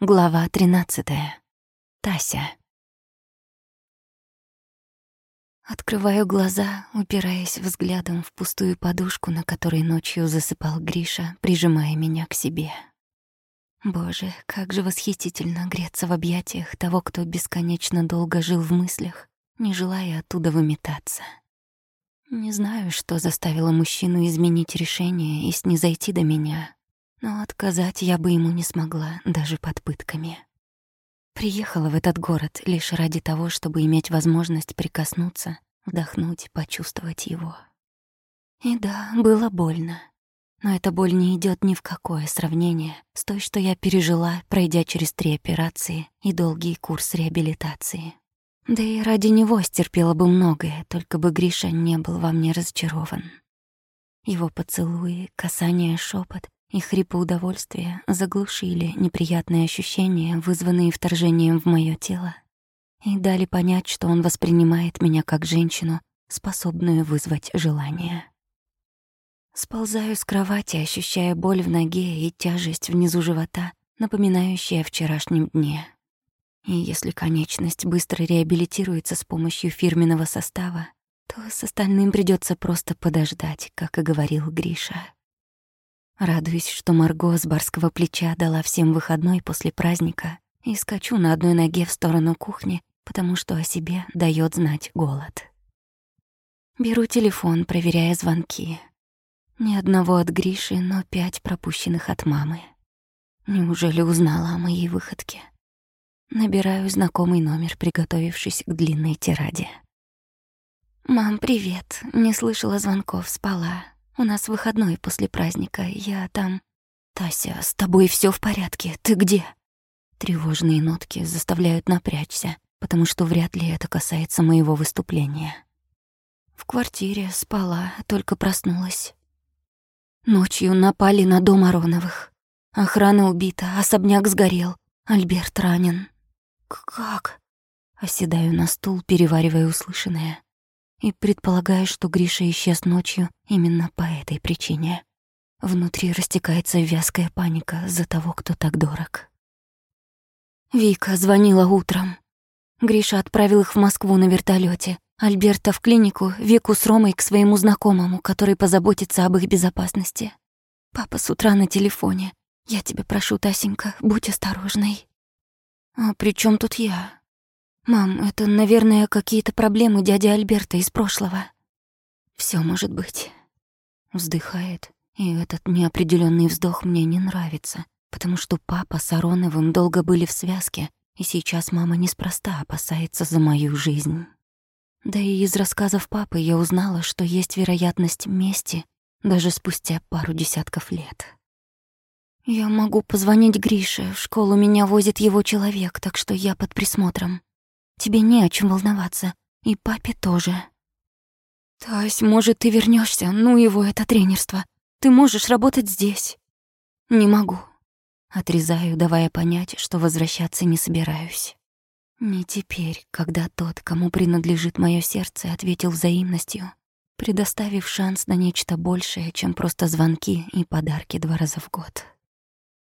Глава 13. Тася. Открываю глаза, упираясь взглядом в пустую подушку, на которой ночью засыпал Гриша, прижимая меня к себе. Боже, как же восхитительно греться в объятиях того, кто бесконечно долго жил в мыслях, не желая оттуда выметаться. Не знаю, что заставило мужчину изменить решение и снизойти до меня, но отказать я бы ему не смогла, даже под пытками. Приехала в этот город лишь ради того, чтобы иметь возможность прикоснуться, вдохнуть, почувствовать его. И да, было больно. Но эта боль не идет ни в какое сравнение с той, что я пережила, пройдя через три операции и долгий курс реабилитации. Да и ради него стерпела бы многое, только бы Гриша не был во мне разочарован. Его поцелуи, касание, шепот и хрипы удовольствия заглушили неприятные ощущения, вызванные вторжением в моё тело, и дали понять, что он воспринимает меня как женщину, способную вызвать желание. Сползаю с кровати, ощущая боль в ноге и тяжесть внизу живота, напоминающая о вчерашнем дне. И если конечность быстро реабилитируется с помощью фирменного состава, то с остальным придется просто подождать, как и говорил Гриша. Радуюсь, что Марго с барского плеча дала всем выходной после праздника и скачу на одной ноге в сторону кухни, потому что о себе дает знать голод. Беру телефон, проверяя звонки. Ни одного от Гриши, но пять пропущенных от мамы. Неужели узнала о моей выходке? Набираю знакомый номер, приготовившись к длинной тираде. «Мам, привет. Не слышала звонков, спала. У нас выходной после праздника. Я там... Тася, с тобой все в порядке. Ты где? Тревожные нотки заставляют напрячься, потому что вряд ли это касается моего выступления. В квартире спала, только проснулась. Ночью напали на дом Ароновых. Охрана убита, особняк сгорел, Альберт ранен. Как? Оседаю на стул, переваривая услышанное и предполагаю, что Гриша исчез ночью именно по этой причине. Внутри растекается вязкая паника за того, кто так дорог. Вика звонила утром. Гриша отправил их в Москву на вертолете, Альберта в клинику, Вику с Ромой к своему знакомому, который позаботится об их безопасности. Папа с утра на телефоне. Я тебя прошу, Тасенька, будь осторожной. А при чем тут я? «Мам, это, наверное, какие-то проблемы дяди Альберта из прошлого». Все может быть». Вздыхает, и этот неопределенный вздох мне не нравится, потому что папа с Ароновым долго были в связке, и сейчас мама неспроста опасается за мою жизнь. Да и из рассказов папы я узнала, что есть вероятность мести даже спустя пару десятков лет. «Я могу позвонить Грише, в школу меня возит его человек, так что я под присмотром», Тебе не о чем волноваться. И папе тоже. Тась, может, ты вернешься? Ну его это тренерство. Ты можешь работать здесь. Не могу. Отрезаю, давая понять, что возвращаться не собираюсь. Не теперь, когда тот, кому принадлежит мое сердце, ответил взаимностью, предоставив шанс на нечто большее, чем просто звонки и подарки два раза в год.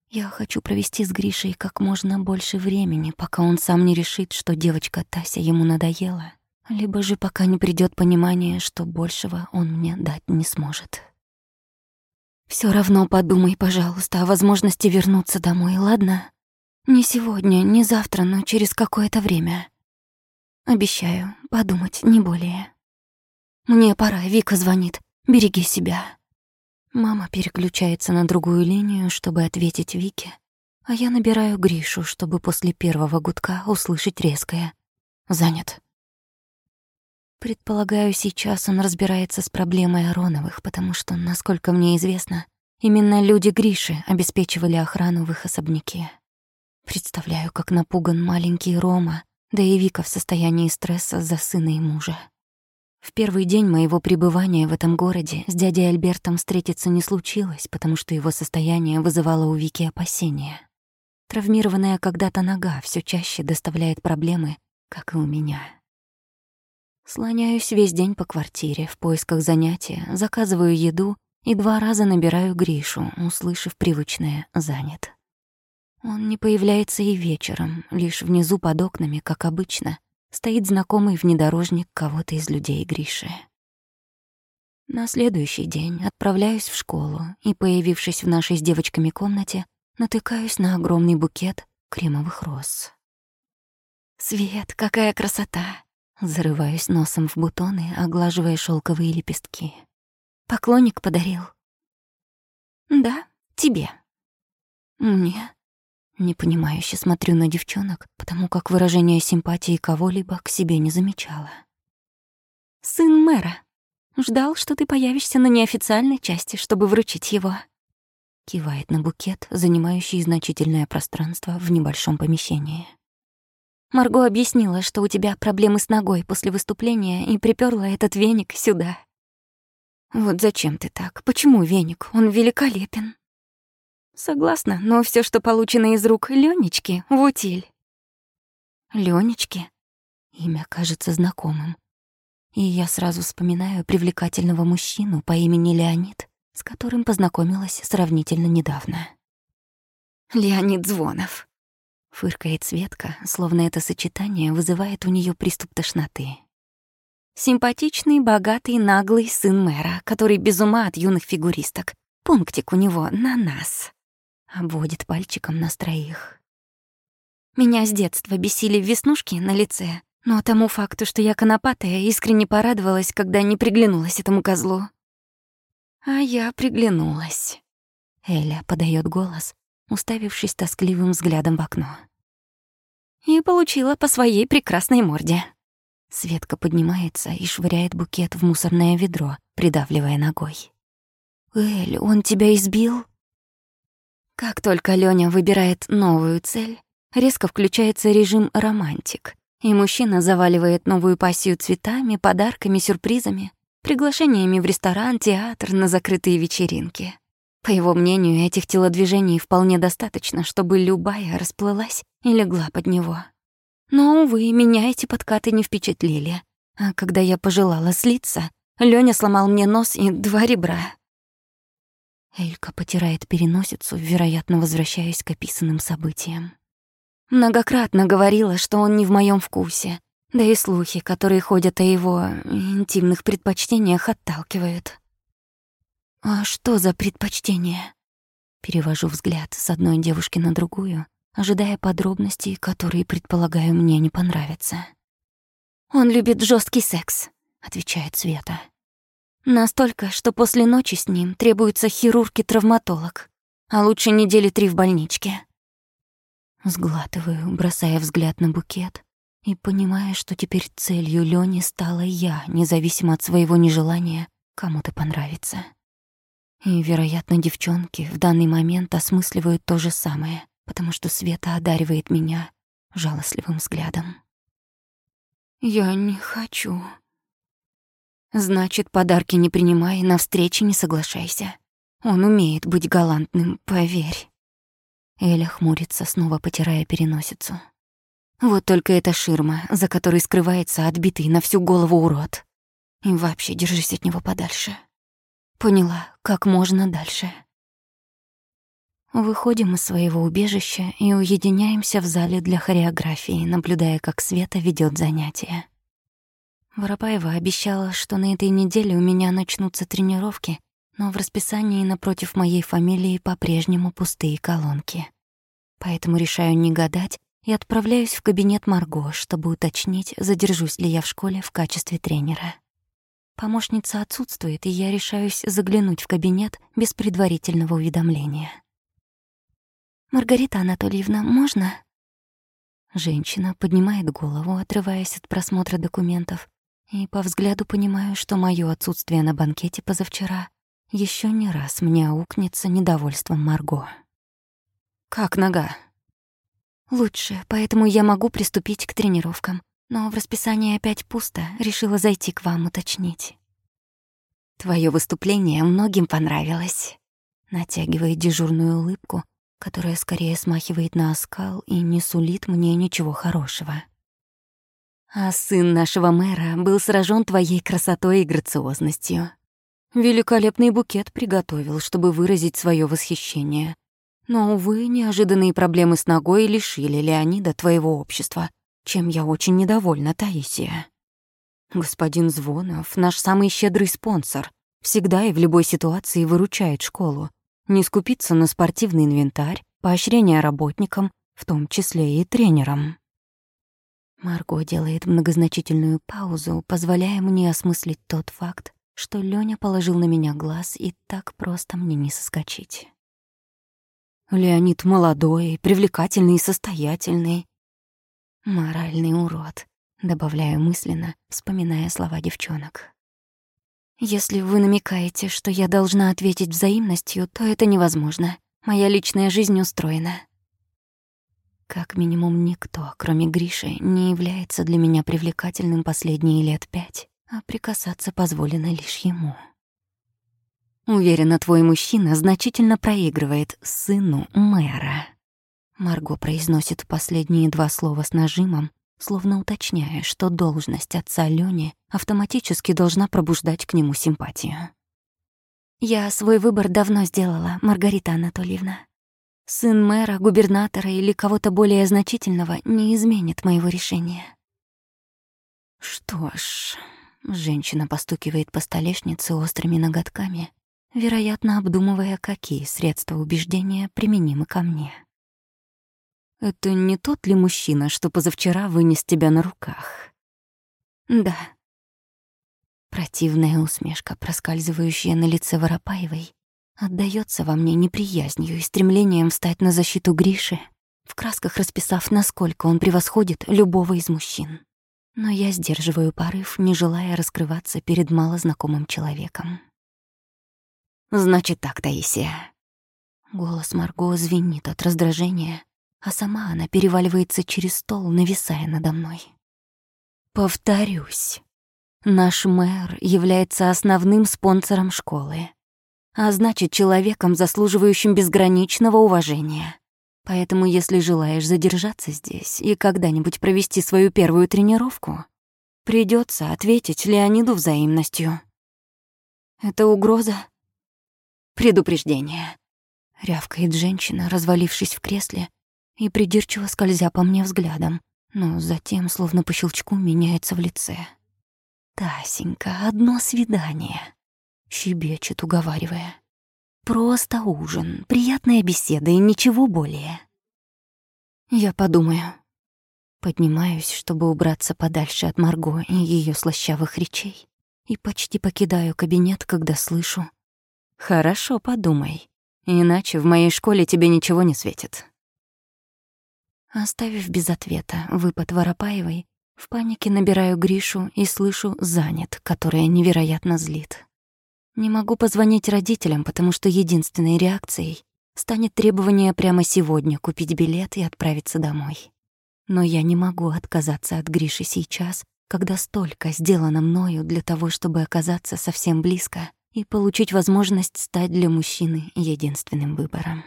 Я хочу провести с Гришей как можно больше времени, пока он сам не решит, что девочка Тася ему надоела, либо же пока не придёт понимание, что большего он мне дать не сможет. Всё равно подумай, пожалуйста, о возможности вернуться домой, ладно? Не сегодня, не завтра, но через какое-то время. Обещаю, подумать, не более. Мне пора, Вика звонит. Береги себя. Мама переключается на другую линию, чтобы ответить Вике, а я набираю Гришу, чтобы после первого гудка услышать резкое «Занят». Предполагаю, сейчас он разбирается с проблемой Ароновых, потому что, насколько мне известно, именно люди Гриши обеспечивали охрану в их особняке. Представляю, как напуган маленький Рома, да и Вика в состоянии стресса за сына и мужа. В первый день моего пребывания в этом городе с дядей Альбертом встретиться не случилось, потому что его состояние вызывало у Вики опасения. Травмированная когда-то нога все чаще доставляет проблемы, как и у меня. Слоняюсь весь день по квартире в поисках занятия, заказываю еду и два раза набираю Гришу, услышав привычное «занят». Он не появляется и вечером, лишь внизу под окнами, как обычно, стоит знакомый внедорожник кого-то из людей Гриши. На следующий день отправляюсь в школу и, появившись в нашей с девочками комнате, натыкаюсь на огромный букет кремовых роз. «Свет, какая красота!» Зарываюсь носом в бутоны, оглаживая шелковые лепестки. «Поклонник подарил?» «Да, тебе». «Мне?» Непонимающе смотрю на девчонок, потому как выражение симпатии кого-либо к себе не замечала. «Сын мэра. Ждал, что ты появишься на неофициальной части, чтобы вручить его». Кивает на букет, занимающий значительное пространство в небольшом помещении. Марго объяснила, что у тебя проблемы с ногой после выступления и припёрла этот веник сюда. Вот зачем ты так? Почему веник? Он великолепен. Согласна, но все, что получено из рук Ленечки, в утиль. Ленечки? Имя кажется знакомым. И я сразу вспоминаю привлекательного мужчину по имени Леонид, с которым познакомилась сравнительно недавно. Леонид Звонов. Фыркает Светка, словно это сочетание вызывает у нее приступ тошноты. Симпатичный, богатый, наглый сын мэра, который без ума от юных фигуристок. Пунктик у него на нас. Обводит пальчиком нас троих. Меня с детства бесили веснушки на лице, но тому факту, что я конопатая, искренне порадовалась, когда не приглянулась этому козлу. А я приглянулась. Эля подает голос, уставившись тоскливым взглядом в окно. И получила по своей прекрасной морде. Светка поднимается и швыряет букет в мусорное ведро, придавливая ногой. «Эль, он тебя избил?» Как только Лёня выбирает новую цель, резко включается режим «романтик», и мужчина заваливает новую пассию цветами, подарками, сюрпризами, приглашениями в ресторан, театр, на закрытые вечеринки. По его мнению, этих телодвижений вполне достаточно, чтобы любая расплылась и легла под него. Но, увы, меня эти подкаты не впечатлили. А когда я пожелала слиться, Лёня сломал мне нос и два ребра. Элька потирает переносицу, вероятно, возвращаясь к описанным событиям. Многократно говорила, что он не в моем вкусе, да и слухи, которые ходят о его интимных предпочтениях, отталкивают. «А что за предпочтение?» Перевожу взгляд с одной девушки на другую, ожидая подробностей, которые, предполагаю, мне не понравятся. «Он любит жесткий секс», — отвечает Света. «Настолько, что после ночи с ним требуется хирург и травматолог, а лучше недели три в больничке». Сглатываю, бросая взгляд на букет и понимая, что теперь целью Лёни стала я, независимо от своего нежелания кому-то понравиться. И, вероятно, девчонки в данный момент осмысливают то же самое, потому что Света одаривает меня жалостливым взглядом. «Я не хочу». «Значит, подарки не принимай, на встрече не соглашайся. Он умеет быть галантным, поверь». Эля хмурится, снова потирая переносицу. Вот только эта ширма, за которой скрывается отбитый на всю голову урод. И вообще держись от него подальше. Поняла, как можно дальше. Выходим из своего убежища и уединяемся в зале для хореографии, наблюдая, как Света ведет занятия. Воропаева обещала, что на этой неделе у меня начнутся тренировки, но в расписании напротив моей фамилии по-прежнему пустые колонки. Поэтому решаю не гадать и отправляюсь в кабинет Марго, чтобы уточнить, задержусь ли я в школе в качестве тренера. Помощница отсутствует, и я решаюсь заглянуть в кабинет без предварительного уведомления. «Маргарита Анатольевна, можно?» Женщина поднимает голову, отрываясь от просмотра документов, и по взгляду понимаю, что моё отсутствие на банкете позавчера еще не раз мне аукнется недовольством Марго. «Как нога?» «Лучше, поэтому я могу приступить к тренировкам. Но в расписании опять пусто, решила зайти к вам уточнить. Твое выступление многим понравилось. Натягивает дежурную улыбку, которая скорее смахивает на оскал и не сулит мне ничего хорошего. А сын нашего мэра был сражен твоей красотой и грациозностью. Великолепный букет приготовил, чтобы выразить свое восхищение. Но, увы, неожиданные проблемы с ногой лишили Леонида твоего общества, чем я очень недовольна, Таисия. Господин Звонов, наш самый щедрый спонсор, всегда и в любой ситуации выручает школу. Не скупиться на спортивный инвентарь, поощрение работникам, в том числе и тренерам. Марго делает многозначительную паузу, позволяя мне осмыслить тот факт, что Лёня положил на меня глаз и так просто мне не соскочить. Леонид молодой, привлекательный и состоятельный. Моральный урод, добавляю мысленно, вспоминая слова девчонок. Если вы намекаете, что я должна ответить взаимностью, то это невозможно. Моя личная жизнь устроена. Как минимум никто, кроме Гриши, не является для меня привлекательным последние лет пять, а прикасаться позволено лишь ему. Уверена, твой мужчина значительно проигрывает сыну мэра. Марго произносит последние два слова с нажимом, словно уточняя, что должность отца Лёни автоматически должна пробуждать к нему симпатию. «Я свой выбор давно сделала, Маргарита Анатольевна. Сын мэра, губернатора или кого-то более значительного не изменит моего решения». «Что ж...» — женщина постукивает по столешнице острыми ноготками, вероятно, обдумывая, какие средства убеждения применимы ко мне. «Это не тот ли мужчина, что позавчера вынес тебя на руках?» «Да». Противная усмешка, проскальзывающая на лице Воропаевой, отдаётся во мне неприязнью и стремлением встать на защиту Гриши, в красках расписав, насколько он превосходит любого из мужчин. Но я сдерживаю порыв, не желая раскрываться перед малознакомым человеком. Значит так, Таисия. Голос Марго звенит от раздражения, а сама она переваливается через стол, нависая надо мной. Повторюсь, наш мэр является основным спонсором школы, а значит, человеком, заслуживающим безграничного уважения. Поэтому, если желаешь задержаться здесь и когда-нибудь провести свою первую тренировку, придется ответить Леониду взаимностью. Это угроза? Предупреждение. Рявкает женщина, развалившись в кресле и придирчиво скользя по мне взглядом, но затем, словно по щелчку, меняется в лице. «Тасенька, одно свидание», — щебечет, уговаривая. «Просто ужин, приятная беседа и ничего более». «Я подумаю». Поднимаюсь, чтобы убраться подальше от Марго и ее слащавых речей, и почти покидаю кабинет, когда слышу Хорошо подумай, иначе в моей школе тебе ничего не светит. Оставив без ответа выпад Воропаевой, в панике набираю Гришу и слышу «занят», которая невероятно злит. Не могу позвонить родителям, потому что единственной реакцией станет требование прямо сегодня купить билет и отправиться домой. Но я не могу отказаться от Гриши сейчас, когда столько сделано мною для того, чтобы оказаться совсем близко и получить возможность стать для мужчины единственным выбором.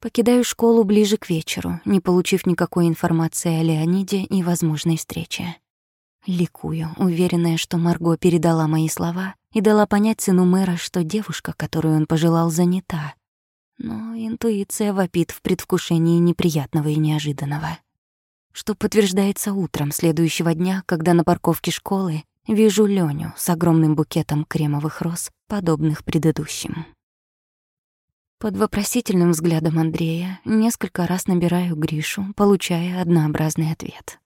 Покидаю школу ближе к вечеру, не получив никакой информации о Леониде и возможной встрече. Ликую, уверенная, что Марго передала мои слова и дала понять сыну мэра, что девушка, которую он пожелал, занята. Но интуиция вопит в предвкушении неприятного и неожиданного. Что подтверждается утром следующего дня, когда на парковке школы Вижу Лёню с огромным букетом кремовых роз, подобных предыдущим. Под вопросительным взглядом Андрея несколько раз набираю Гришу, получая однообразный ответ.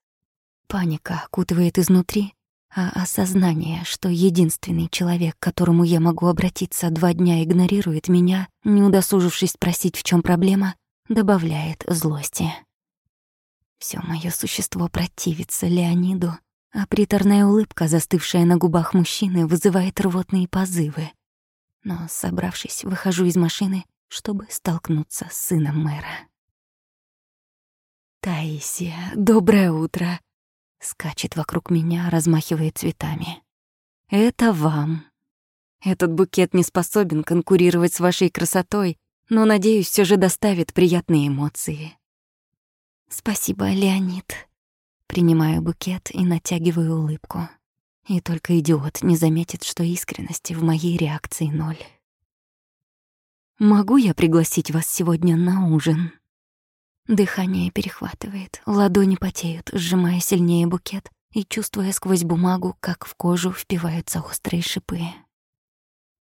Паника окутывает изнутри, а осознание, что единственный человек, к которому я могу обратиться, два дня игнорирует меня, не удосужившись спросить, в чем проблема, добавляет злости. Все мое существо противится Леониду, а приторная улыбка, застывшая на губах мужчины, вызывает рвотные позывы. Но, собравшись, выхожу из машины, чтобы столкнуться с сыном мэра. «Таисия, доброе утро!» Скачет вокруг меня, размахивая цветами. «Это вам. Этот букет не способен конкурировать с вашей красотой, но, надеюсь, все же доставит приятные эмоции». «Спасибо, Леонид», Принимаю букет и натягиваю улыбку. И только идиот не заметит, что искренности в моей реакции ноль. могу я пригласить вас сегодня на ужин?» Дыхание перехватывает, ладони потеют, сжимая сильнее букет и чувствуя сквозь бумагу, как в кожу впиваются острые шипы.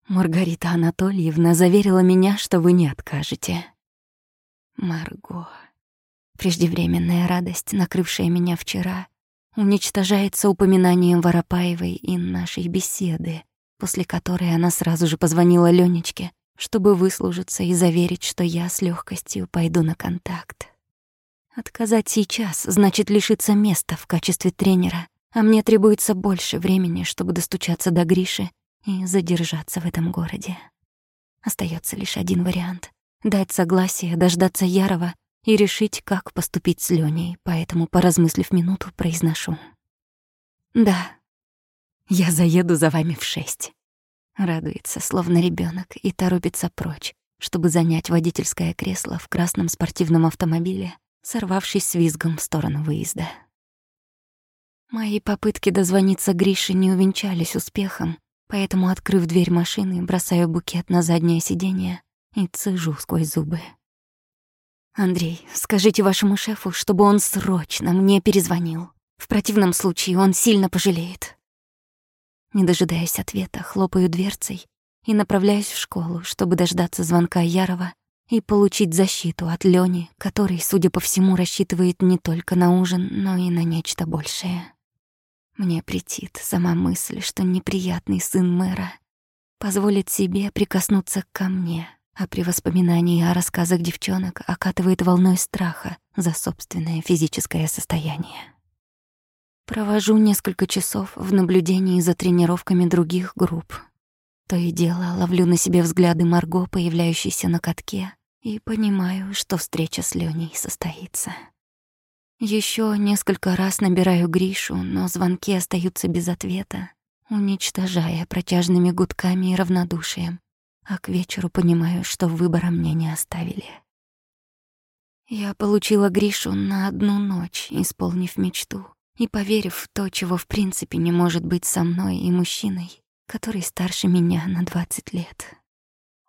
Маргарита Анатольевна заверила меня, что вы не откажете. Марго. Преждевременная радость, накрывшая меня вчера, уничтожается упоминанием Воропаевой и нашей беседы, после которой она сразу же позвонила Ленечке, чтобы выслужиться и заверить, что я с легкостью пойду на контакт. Отказать сейчас значит лишиться места в качестве тренера, а мне требуется больше времени, чтобы достучаться до Гриши и задержаться в этом городе. Остается лишь один вариант — дать согласие, дождаться Ярова и решить, как поступить с Леней, поэтому, поразмыслив минуту, произношу. «Да, я заеду за вами в шесть». Радуется, словно ребенок, и торопится прочь, чтобы занять водительское кресло в красном спортивном автомобиле, сорвавшись с визгом в сторону выезда. Мои попытки дозвониться Грише не увенчались успехом, поэтому, открыв дверь машины, бросаю букет на заднее сиденье и цежу сквозь зубы. «Андрей, скажите вашему шефу, чтобы он срочно мне перезвонил. В противном случае он сильно пожалеет». Не дожидаясь ответа, хлопаю дверцей и направляюсь в школу, чтобы дождаться звонка Ярова и получить защиту от Лёни, который, судя по всему, рассчитывает не только на ужин, но и на нечто большее. Мне претит сама мысль, что неприятный сын мэра позволит себе прикоснуться ко мне, а при воспоминании о рассказах девчонок окатывает волной страха за собственное физическое состояние. Провожу несколько часов в наблюдении за тренировками других групп. То и дело ловлю на себе взгляды Марго, появляющейся на катке, и понимаю, что встреча с Леней состоится. Еще несколько раз набираю Гришу, но звонки остаются без ответа, уничтожая протяжными гудками и равнодушием, а к вечеру понимаю, что выбора мне не оставили. Я получила Гришу на одну ночь, исполнив мечту и поверив в то, чего в принципе не может быть со мной и мужчиной, который старше меня на 20 лет.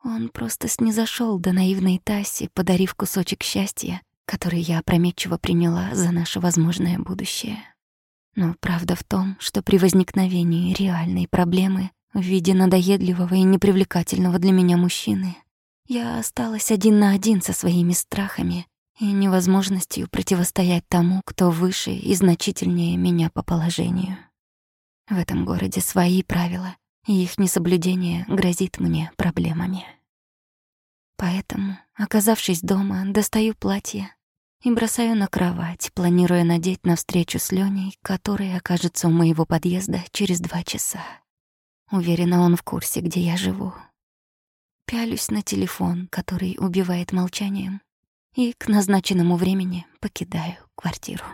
Он просто снизошел до наивной Таси, подарив кусочек счастья, который я опрометчиво приняла за наше возможное будущее. Но правда в том, что при возникновении реальной проблемы в виде надоедливого и непривлекательного для меня мужчины я осталась один на один со своими страхами и невозможностью противостоять тому, кто выше и значительнее меня по положению. В этом городе свои правила, и их несоблюдение грозит мне проблемами. Поэтому, оказавшись дома, достаю платье и бросаю на кровать, планируя надеть на встречу с Леней, которая окажется у моего подъезда через два часа. Уверена, он в курсе, где я живу. Пялюсь на телефон, который убивает молчанием, и к назначенному времени покидаю квартиру.